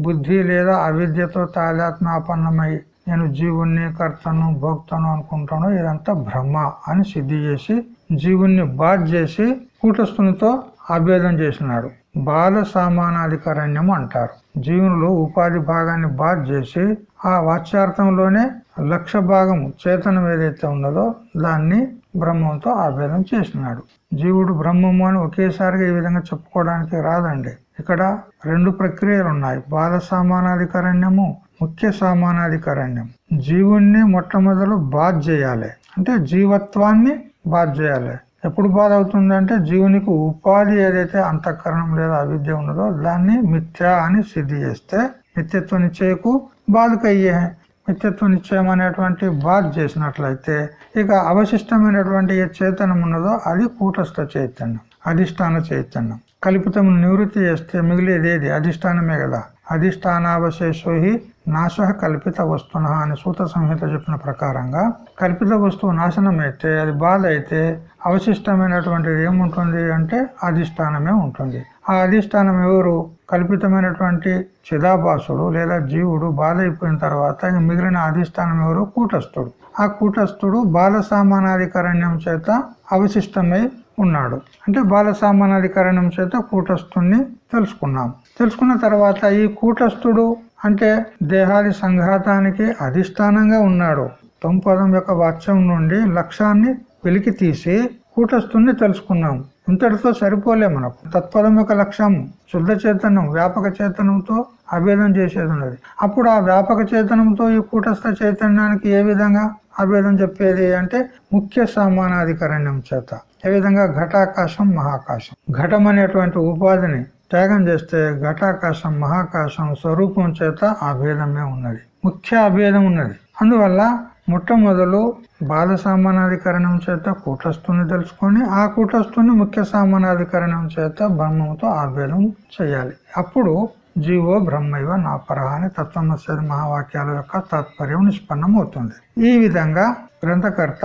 Speaker 1: బుద్ధి లేదా అవిద్యతో తాదాత్మాపన్నమై నేను జీవుణ్ణి కర్తను భోక్తను అనుకుంటాను ఇదంతా భ్రమ అని సిద్ధి చేసి జీవుణ్ణి బాధ చేసి కూటస్థునితో అభేదం చేసినాడు. బాధ సామానాధికారణ్యం అంటారు. జీవునులు ఉపాధి భాగాన్ని బాధ చేసి ఆ వాచ్యార్థంలోనే లక్ష భాగం చేతనం ఏదైతే ఉన్నదో దాన్ని బ్రహ్మంతో ఆభేదం చేసినాడు జీవుడు బ్రహ్మము అని ఒకేసారిగా ఈ విధంగా చెప్పుకోవడానికి రాదండి. ఇక్కడ రెండు ప్రక్రియలు ఉన్నాయి బాధ సామానాధికారణ్యము ముఖ్య సామానాధికారణ్యం జీవుణ్ణి మొట్టమొదలు బాధ చేయాలి. అంటే జీవత్వాన్ని బాధ చేయాలి. ఎప్పుడు బాధ అవుతుందంటే జీవునికి ఉపాధి ఏదైతే అంతఃకరణం లేదా అవిద్య ఉన్నదో దాన్ని మిథ్య అని సిద్ధి చేస్తే నిత్యత్వ నిశ్చయకు బాధకయ్యే నిత్యత్వ నిశ్చయం అనేటువంటి బాధ చేసినట్లయితే ఇక అవశిష్టమైనటువంటి ఏ చైతన్యం ఉన్నదో అది కూటస్థ చైతన్యం అధిష్టాన చైతన్యం. కల్పితం నివృత్తి చేస్తే మిగిలేదేది అధిష్టానమే కదా. అధిష్టానావశేషోహి నాశ కల్పిత వస్తున అని సూత సంహిత చెప్పిన ప్రకారంగా కల్పిత వస్తువు నాశనం అయితే అది బాధ అయితే అవశిష్టమైనటువంటిది ఏముంటుంది అంటే అధిష్టానమే ఉంటుంది. ఆ అధిష్టానం ఎవరు? కల్పితమైనటువంటి చిదాభాసుడు లేదా జీవుడు బాధ అయిపోయిన తర్వాత మిగిలిన అధిష్టానం ఎవరు? కూటస్థుడు. ఆ కూటస్థుడు బాల సామానాధికరణ్యం చేత అవశిష్టమై ఉన్నాడు. అంటే బాల సామానాధికరణం చేత కూటస్థుణ్ణి తెలుసుకున్నాం. తెలుసుకున్న తర్వాత ఈ కూటస్థుడు అంటే దేహాది సంఘాతానికి అధిష్టానంగా ఉన్నాడు. తొంపదం యొక్క వాచ్యం నుండి లక్ష్యాన్ని వెలికి తీసి కూటస్థుణ్ణి తెలుసుకున్నాం. ఇంతటితో సరిపోలే మనకు. తత్పదం యొక్క లక్ష్యం శుద్ధ చైతన్యం వ్యాపక చైతన్యంతో అభేదం చేసేది ఉన్నది. అప్పుడు ఆ వ్యాపక చేతనంతో ఈ కూటస్థ చైతన్యానికి ఏ విధంగా అభేదం చెప్పేది అంటే ముఖ్య సామానాధికరణ్యం చేత. ఏ విధంగా? ఘటాకాశం మహాకాశం. ఘటం అనేటువంటి ఉపాధిని త్యాగం చేస్తే ఘటాకాశం మహాకాశం స్వరూపం చేత అభేదమే ఉన్నది. ముఖ్య అభేదం ఉన్నది. అందువల్ల మొట్టమొదలు బాల సామానాధికరణం చేత కూటస్థుని తెలుసుకొని ఆ కూటస్థుని ముఖ్య సామానాధికరణం చేత బ్రహ్మంతో ఆభేదం చేయాలి. అప్పుడు జీవో బ్రహ్మైవ నాపర అని తత్వమస్య మహావాక్యాల యొక్క తాత్పర్యం నిష్పన్నం అవుతుంది ఈ విధంగా గ్రంథకర్త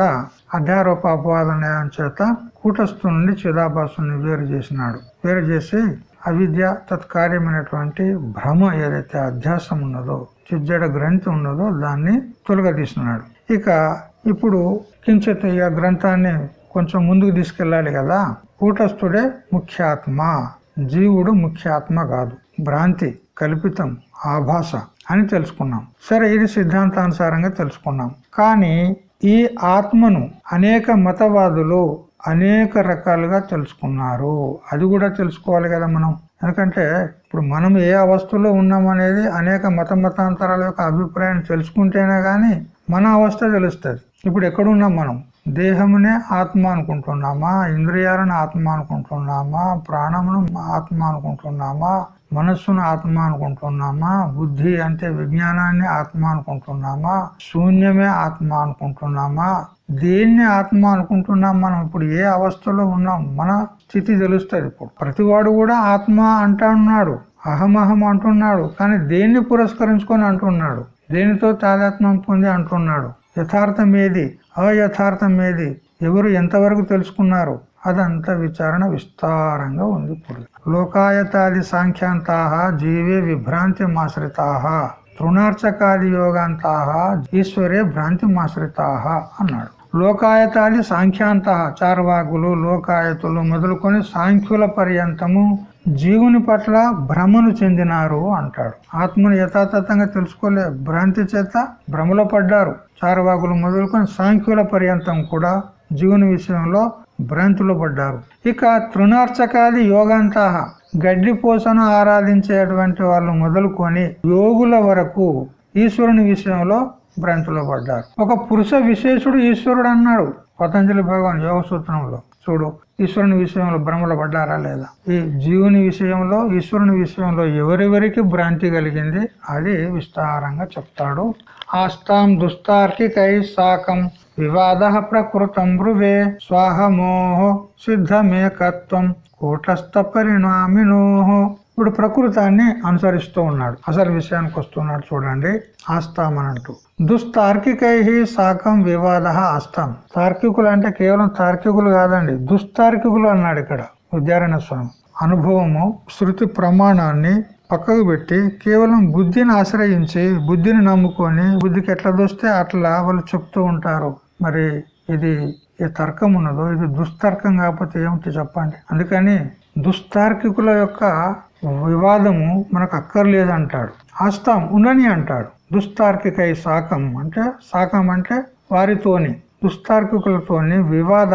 Speaker 1: అధ్యారోప న్యాయం చేత కూటస్థు నుండి చిదాభాసుని వేరు చేసినాడు. వేరు చేసి అవిద్య తత్కార్యమైనటువంటి భ్రమ ఏదైతే అధ్యాసం ఉన్నదో చిజ్జడ గ్రంథి ఉన్నదో దాన్ని తొలగదీస్తున్నాడు ఇక ఇప్పుడు కించిత్ ఇక గ్రంథాన్ని కొంచెం ముందుకు తీసుకెళ్ళాలి కదా. కూటస్థుడే ముఖ్యాత్మ జీవుడు ముఖ్యాత్మ కాదు. భ్రాంతి కల్పితం ఆభాష అని తెలుసుకున్నాం. సరే ఇది సిద్ధాంతానుసారంగా తెలుసుకున్నాం. కానీ ఈ ఆత్మను అనేక మతవాదులు అనేక రకాలుగా తెలుసుకున్నారు. అది కూడా తెలుసుకోవాలి కదా మనం. ఎందుకంటే ఇప్పుడు మనం ఏ అవస్థలో ఉన్నాం అనేది అనేక మత మతాంతరాల యొక్క అభిప్రాయాన్ని తెలుసుకుంటేనే కానీ మన అవస్థ తెలుస్తుంది. ఇప్పుడు ఎక్కడున్నాం మనం? దేహమునే ఆత్మ అనుకుంటున్నామా? ఇంద్రియాలను ఆత్మ అనుకుంటున్నామా? ప్రాణమును ఆత్మ అనుకుంటున్నామా? మనస్సును ఆత్మ అనుకుంటున్నామా? బుద్ధి అంటే విజ్ఞానాన్ని ఆత్మ అనుకుంటున్నామా? శూన్యమే ఆత్మ అనుకుంటున్నామా? దేన్ని ఆత్మ అనుకుంటున్నాం మనం? ఇప్పుడు ఏ అవస్థలో ఉన్నాం? మన స్థితి తెలుస్తుంది ఇప్పుడు. ప్రతివాడు కూడా ఆత్మ అంటున్నాడు అహమహం అంటున్నాడు. కానీ దేన్ని పురస్కరించుకొని అంటున్నాడు? దేనితో తాదాత్మ్యం పొంది అంటున్నాడు? యథార్థం ఏది అయథార్థం ఏది ఎవరు ఎంతవరకు తెలుసుకున్నారు? అదంతా విచారణ విస్తారంగా ఉంది ఇప్పుడు లోకాయతాది సాంఖ్యాంతా జీవే విభ్రాంతి మాశ్రితా తృణార్చకాది యోగాంతా ఈశ్వరే భ్రాంతి మాశ్రితా అన్నాడు. లోకాయతాది సాంఖ్యాంత చార్వాకులు లోకాయతులు మొదలుకొని సాంఖ్యుల పర్యంతము జీవుని పట్ల భ్రమను చెందినారు అంటాడు. ఆత్మను యథాతథంగా తెలుసుకోలే. భ్రాంతి చేత భ్రమలో పడ్డారు. చారవాకులు మొదలుకొని సాంఖ్యుల పర్యంతం కూడా జీవుని విషయంలో భ్రాంతిలో పడ్డారు. ఇక తృణార్చకాది యోగాంతా గడ్డి పోసను ఆరాధించేటువంటి వాళ్ళు మొదలుకొని యోగుల వరకు ఈశ్వరుని విషయంలో భ్రాంతిలో పడ్డారు. ఒక పురుష విశేషుడు ఈశ్వరుడు అన్నాడు. పతంజలి భగవాన్ యోగ సూత్రంలో చూడు ఈశ్వరుని విషయంలో భ్రమలో పడ్డారా లేదా? ఈ జీవుని విషయంలో ఈశ్వరుని విషయంలో ఎవరెవరికి భ్రాంతి కలిగింది? అది విస్తారంగా చెప్తాడు. ఆస్తాం దుస్తార్కికై సాకం వివాద ప్రకృతం బ్రువే స్వాహమోహ సిద్ధమేకత్వం కూటస్థ పరిణామినోహో. ఇప్పుడు ప్రకృతాన్ని అనుసరిస్తూ ఉన్నాడు. అసలు విషయానికి వస్తున్నాడు చూడండి. ఆస్తామనంటూ దుస్తార్కికై సాకం వివాద ఆస్తాం తార్కికులు అంటే కేవలం తార్కికులు కాదండి. దుస్తార్కికులు అన్నాడు ఇక్కడ విద్యారాయణ స్వామి. అనుభవము శృతి ప్రమాణాన్ని పక్కకు పెట్టి కేవలం బుద్ధిని ఆశ్రయించి బుద్ధిని నమ్ముకొని బుద్ధికి ఎట్లా దోస్తే అట్లా వాళ్ళు చెప్తూ ఉంటారు. మరి ఇది ఏ తర్కం ఉన్నదో ఇది దుస్తర్కం కాకపోతే ఏమిటి చెప్పండి? అందుకని దుస్తార్కికుల యొక్క వివాదము మనకు అక్కర్లేదంటాడు ఆస్తాం ఉండని అంటాడు. దుస్తార్కికై సాకం అంటే సాకం అంటే వారితోని దుస్తార్కికులతోని వివాద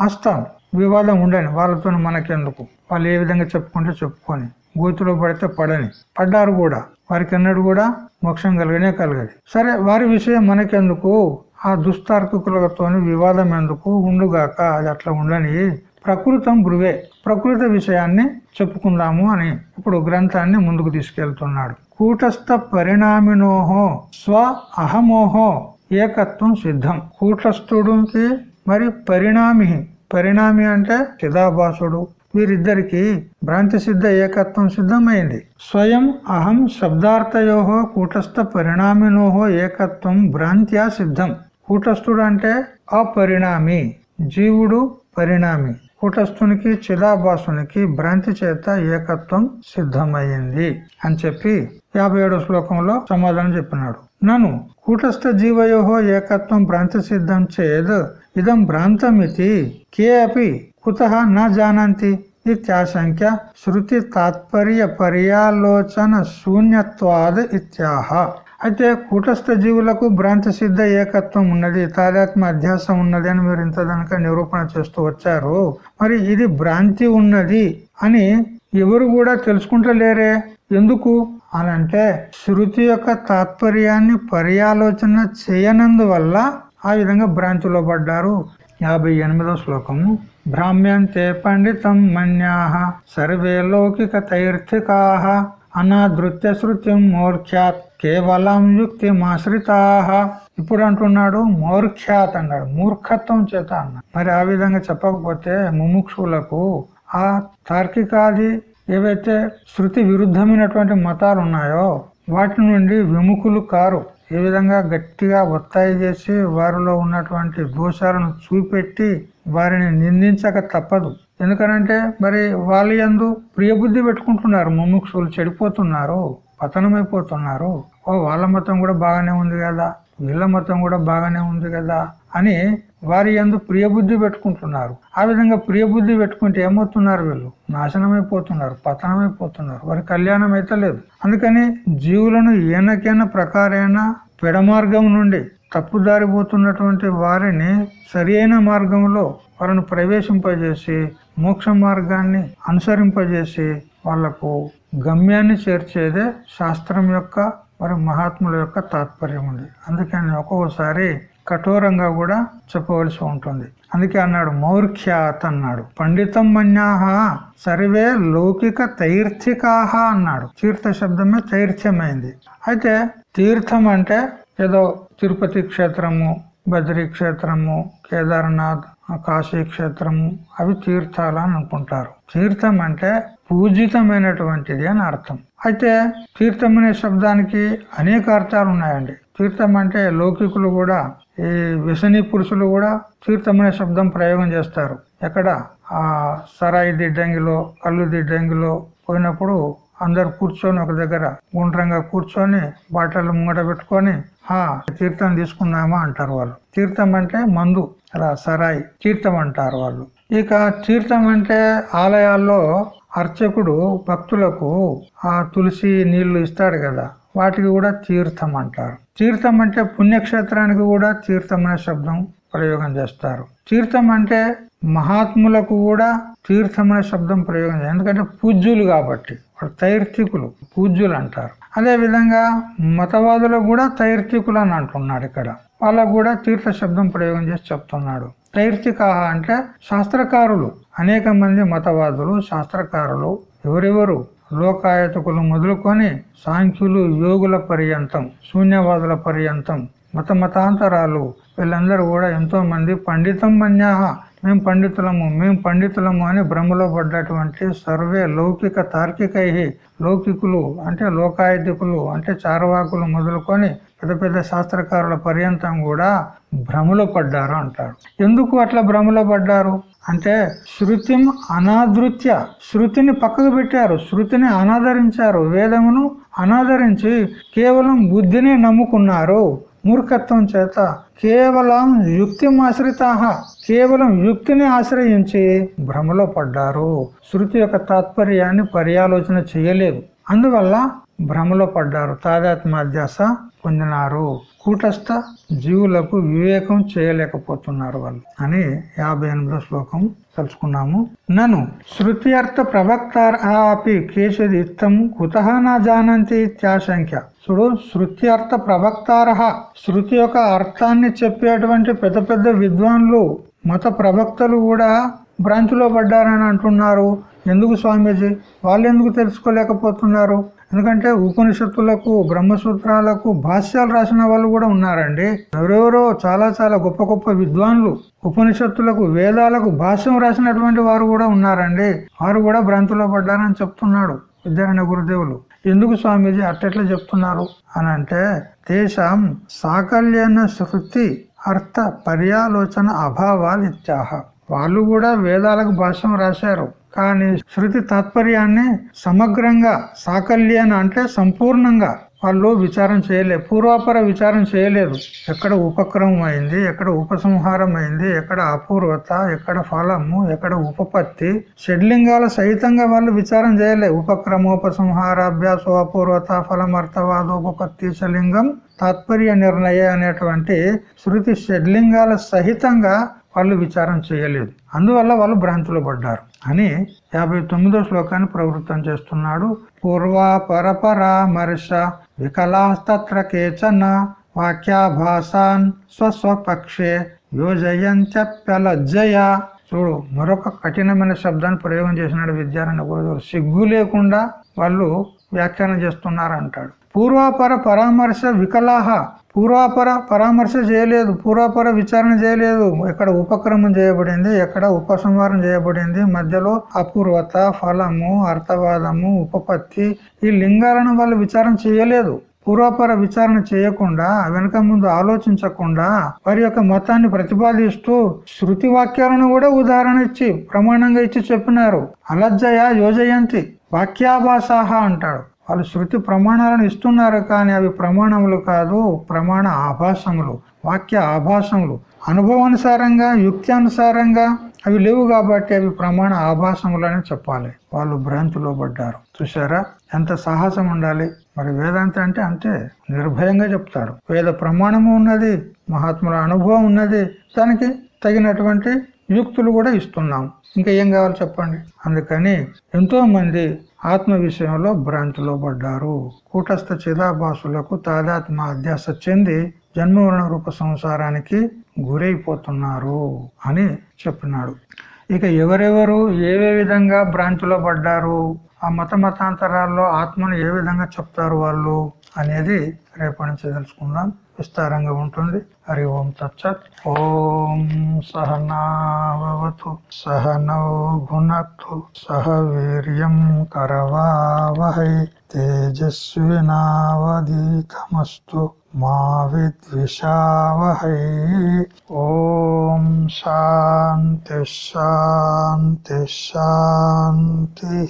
Speaker 1: ఆస్తాం వివాదం ఉండని వాళ్ళతో మనకెందుకు? వాళ్ళు ఏ విధంగా చెప్పుకుంటే చెప్పుకొని గోతులో పడితే పడని పడ్డారు కూడా వారికి అన్నడు కూడా మోక్షం కలగనే కలగదు. సరే వారి విషయం మనకెందుకు? ఆ దుస్తార్కికులతో వివాదం ఎందుకు? ఉండుగాక అది అట్లా ఉండని ప్రకృతం గురువే. ప్రకృత విషయాన్ని చెప్పుకుందాము అని ఇప్పుడు గ్రంథాన్ని ముందుకు తీసుకెళ్తున్నాడు. కూటస్థ పరిణామినోహో స్వ అహమోహో ఏకత్వం సిద్ధం. కూటస్థుడికి మరి పరిణామి. పరిణామి అంటే చిదాభాసుడు. వీరిద్దరికి భ్రాంతి సిద్ధ ఏకత్వం సిద్ధమైంది. స్వయం అహం శబ్దార్థయోహో కూటస్థ పరిణామినోహో ఏకత్వం భ్రాంత్యా సిద్ధం. కూటస్థుడు అంటే అపరిణామి. జీవుడు పరిణామి. కూటస్థునికి చిదాభాసునికి భ్రాంతి చేత ఏకత్వం సిద్ధమైంది అని చెప్పి యాభై ఏడో శ్లోకంలో సమాధానం చెప్పినాడు. నన్ను కూటస్థ జీవయోహో ఏకత్వం భ్రాంతి సిద్ధం చేద్ ఇదం భ్రాంతమితి కే అపి కుత నా జానంతి ఇత్యాశంక్య శృతి తాత్పర్య పర్యాలోచన శూన్యత్వాద్ ఇత్యాహ. అయితే కూటస్థ జీవులకు భ్రాంతి సిద్ధ ఏకత్వం ఉన్నది తాదాత్మ అధ్యాసం ఉన్నది అని మీరు ఇంత కనుక నిరూపణ చేస్తూ వచ్చారు. మరి ఇది భ్రాంతి ఉన్నది అని ఎవరు కూడా తెలుసుకుంటలేరే. ఎందుకు? అనంటే శృతి యొక్క తాత్పర్యాన్ని పర్యాలోచన చేయనందువల్ల ఆ విధంగా భ్రాంతిలో పడ్డారు. యాభై ఎనిమిదో శ్లోకము భ్రామ్యంతే పండితం మన్యాహ సర్వే లౌకిక తైర్థికాహ. అనాదృత్య శృత్యం మోర్ఖ్యాత్ కేవలం యుక్తి మాశ్రితా ఇప్పుడు అంటున్నాడు మోర్ఖ్యాత్ అన్నాడు మూర్ఖత్వం చేత అన్నాడు. మరి ఆ విధంగా చెప్పకపోతే ముముక్షులకు ఆ తార్కికాది ఏవైతే శృతి విరుద్ధమైనటువంటి మతాలు ఉన్నాయో వాటి నుండి విముఖులు కారు. ఏ విధంగా గట్టిగా ఒత్తాయి చేసి వారిలో ఉన్నటువంటి దోషాలను చూపెట్టి వారిని నిందించక తప్పదు. ఎందుకనంటే మరి వాళ్ళు ఎందు ప్రియబుద్ధి పెట్టుకుంటున్నారు. ముముక్షులు చెడిపోతున్నారు పతనమైపోతున్నారు. ఓ వాళ్ళ మతం కూడా బాగానే ఉంది కదా వీళ్ళ మతం కూడా బాగానే ఉంది కదా అని వారి ఎందు ప్రియబుద్ధి పెట్టుకుంటున్నారు. ఆ విధంగా ప్రియబుద్ధి పెట్టుకుంటే ఏమవుతున్నారు వీళ్ళు? నాశనమైపోతున్నారు పతనమైపోతున్నారు. వారి కళ్యాణం అయితే లేదు. అందుకని జీవులను ఏనకైనా ప్రకారైనా పెడమార్గం నుండి తప్పుదారి పోతున్నటువంటి వారిని సరి మార్గంలో వాళ్ళను ప్రవేశింపజేసి మోక్ష మార్గాన్ని అనుసరింపజేసి వాళ్ళకు గమ్యాన్ని చేర్చేదే శాస్త్రం యొక్క మరి మహాత్ముల యొక్క తాత్పర్యం ఉంది. అందుకని ఒక్కొక్కసారి కఠోరంగా కూడా చెప్పవలసి ఉంటుంది. అందుకే అన్నాడు మౌర్ఖ్యాత్ అన్నాడు. పండితం మన్యాహ సర్వే లౌకిక తైర్థికాహ అన్నాడు. తీర్థ శబ్దమే తైర్థ్యమైంది. అయితే తీర్థం అంటే ఏదో తిరుపతి క్షేత్రము బద్రీ క్షేత్రము కేదార్నాథ్ కాశీ క్షేత్రము అవి తీర్థాలు అని అనుకుంటారు. తీర్థం అంటే పూజితమైనటువంటిది అని అర్థం. అయితే తీర్థం అనే శబ్దానికి అనేక అర్థాలు ఉన్నాయండి. తీర్థం అంటే లౌకికులు కూడా ఈ వ్యసని పురుషులు కూడా తీర్థం అనే శబ్దం ప్రయోగం చేస్తారు. ఎక్కడ? ఆ సరాయి దిడ్డంగిలో కళ్ళు దిడ్డంగిలో పోయినప్పుడు అందరు కూర్చొని ఒక దగ్గర గుండ్రంగా కూర్చొని బాటలు ముంగట పెట్టుకొని ఆ తీర్థం తీసుకున్నామా? అంటారు వాళ్ళు. తీర్థం అంటే మందు అలా సరాయి తీర్థం అంటారు వాళ్ళు. ఇక తీర్థం అంటే ఆలయాల్లో అర్చకుడు భక్తులకు ఆ తులసి నీళ్ళు ఇస్తాడు కదా వాటికి కూడా తీర్థం అంటారు. తీర్థం అంటే పుణ్యక్షేత్రానికి కూడా తీర్థం అనే శబ్దం ప్రయోగం చేస్తారు. తీర్థం అంటే మహాత్ములకు కూడా తీర్థం అనే శబ్దం ప్రయోగం ఎందుకంటే పూజ్యులు కాబట్టి. తైర్తికులు పూజ్యులు అంటారు. అదే విధంగా మతవాదులకు కూడా తైర్తికులు అని అంటున్నాడు ఇక్కడ. వాళ్ళకు కూడా తీర్థ శబ్దం ప్రయోగం చేసి చెప్తున్నాడు. తైర్తికాహ అంటే శాస్త్రకారులు. అనేక మంది మతవాదులు శాస్త్రకారులు ఎవరెవరు లోకాయతకులు మొదలుకొని సాంఖ్యులు యోగుల పర్యంతం శూన్యవాదుల పర్యంతం మత మతాంతరాలు వీళ్ళందరూ కూడా ఎంతో మంది పండితం మన్యాహ మేము పండితులము మేము పండితులము అని భ్రమలో పడ్డటువంటి సర్వే లౌకిక తార్కికై లౌకికులు అంటే లోకాయుధికులు అంటే చారవాకులు మొదలుకొని పెద్ద పెద్ద శాస్త్రకారుల పర్యంతం కూడా భ్రమలో పడ్డారు అంటారు. ఎందుకు అట్లా భ్రమలో పడ్డారు? అంటే శృతి అనాదృత్య శృతిని పక్కకు పెట్టారు శృతిని అనాదరించారు వేదమును అనాదరించి కేవలం బుద్ధిని నమ్ముకున్నారు. మూర్ఖత్వం చేత కేవలం యుక్తి ఆశ్రితాహ కేవలం యుక్తిని ఆశ్రయించి భ్రమలో పడ్డారు. శృతి యొక్క తాత్పర్యాన్ని పర్యాలోచన చేయలేదు. అందువల్ల భ్రమలో పడ్డారు. తాదాత్మాధ్యాస పొందినారు. కూటస్థ జీవులకు వివేకం చేయలేకపోతున్నారు వాళ్ళు అని యాభై ఎనిమిదో శ్లోకం తలుచుకున్నాము. నన్ను శృతి అర్థ ప్రవక్తారపి కేశది ఇత్తం కుత నా జానంతి ఇత్యాశంఖ్య. చూడు శృతి అర్థ ప్రవక్తార శృతి యొక్క అర్థాన్ని చెప్పేటువంటి పెద్ద పెద్ద విద్వాన్లు మత ప్రవక్తలు కూడా భ్రాంతిలో పడ్డారని అంటున్నారు. ఎందుకు స్వామీజీ? వాళ్ళు ఎందుకు తెలుసుకోలేకపోతున్నారు? ఎందుకంటే ఉపనిషత్తులకు బ్రహ్మసూత్రాలకు భాష్యాలు రాసిన వాళ్ళు కూడా ఉన్నారండి. ఎవరెవరో చాలా చాలా గొప్ప గొప్ప విద్వాన్లు ఉపనిషత్తులకు వేదాలకు భాష్యం రాసినటువంటి వారు కూడా ఉన్నారండి. వారు కూడా భ్రాంతిలో పడ్డారని చెప్తున్నాడు విద్యారాయణ గురుదేవులు. ఎందుకు స్వామీజీ అట్టెట్లా చెప్తున్నారు? అని అంటే దేశం సాకల్యన శృతి అర్థ పర్యాలోచన అభావాలు ఇత్యాహ వాళ్ళు కూడా వేదాలకు భాష్యం రాశారు. కానీ శృతి తాత్పర్యాన్ని సమగ్రంగా సాకల్యాన్ని అంటే సంపూర్ణంగా వాళ్ళు విచారం చేయలేదు పూర్వాపర విచారం చేయలేదు. ఎక్కడ ఉపక్రమం అయింది ఎక్కడ ఉపసంహారం అయింది ఎక్కడ అపూర్వత ఎక్కడ ఫలము ఎక్కడ ఉపపత్తి షడ్లింగాల సహితంగా వాళ్ళు విచారం చేయలేదు ఉపక్రమోపసంహార అభ్యాసో అపూర్వత ఉపపత్తి షలింగం తాత్పర్య నిర్ణయ అనేటువంటి శృతి షడ్లింగాల సహితంగా వాళ్ళు విచారం చేయలేదు. అందువల్ల వాళ్ళు భ్రాంతిలో పడ్డారు. అని యాభై తొమ్మిదో శ్లోకాన్ని ప్రవృత్తం చేస్తున్నాడు. పూర్వ పరపరామర్శ వికలాస్తత్ర కేచన వాక్యాభాసాన్ స్వస్వపక్షే యోజయంత్యప్యలజ్జయ చూడు మరొక కఠినమైన శబ్దాన్ని ప్రయోగం చేసినాడు విద్యారాయణ గురుదేవుడు. సిగ్గు లేకుండా వాళ్ళు వ్యాఖ్యానం చేస్తున్నారు అంటాడు పూర్వాపర పరామర్శ వికలాహ పూర్వాపర పరామర్శ చేయలేదు పూర్వాపర విచారణ చేయలేదు. ఎక్కడ ఉపక్రమం చేయబడింది ఎక్కడ ఉపసంహారం చేయబడింది మధ్యలో అపూర్వత ఫలము అర్థవాదము ఉపపత్తి ఈ లింగాలను వాళ్ళు విచారణ చేయలేదు. పూర్వాపర విచారణ చేయకుండా వెనక ముందు ఆలోచించకుండా వారి యొక్క మతాన్ని ప్రతిపాదిస్తూ శృతి వాక్యాలను కూడా ఉదాహరణ ఇచ్చి ప్రమాణంగా ఇచ్చి చెప్పినారు. అలజ్జయ యోజయంతి వాక్యాభాసాహ అంటాడు. వాళ్ళు శృతి ప్రమాణాలను ఇస్తున్నారు కానీ అవి ప్రమాణములు కాదు ప్రమాణ ఆభాసములు వాక్య ఆభాసములు. అనుభవానుసారంగా యుక్త్యానుసారంగా అవి లేవు కాబట్టి అవి ప్రమాణ ఆభాసములని చెప్పాలి. వాళ్ళు భ్రాంతిలో పడ్డారు. చూసారా ఎంత సాహసం ఉండాలి? మరి వేదాంత అంటే అంతే నిర్భయంగా చెప్తాడు వేద ప్రమాణము ఉన్నది మహాత్ముల అనుభవం ఉన్నది దానికి తగినటువంటి యుక్తులు కూడా ఇస్తున్నాం. ఇంకా ఏం కావాలి చెప్పండి? అందుకని ఎంతో మంది ఆత్మ విషయంలో భ్రాంతిలో పడ్డారు కూటస్థ చిదాభాసులకు తాదాత్మ అధ్యాస చెంది జన్మవరణ రూప సంసారానికి గురైపోతున్నారు అని చెప్పినాడు. ఇక ఎవరెవరు ఏవే విధంగా భ్రాంతిలో పడ్డారు ఆ మత మతాంతరాల్లో ఆత్మను ఏ విధంగా చెప్తారు వాళ్ళు అనేది రేపటి నుంచి తెలుసుకుందాం. విస్తారంగా ఉంటుంది. హరి ఓం తచ్చత్ ఓం సహనావతు సహనౌ భునక్తు సహ వీర్యం కరవావహై తేజస్వినావధీతమస్తు మా విద్విషావహై. ఓం శాంతి శాంతి శాంతి.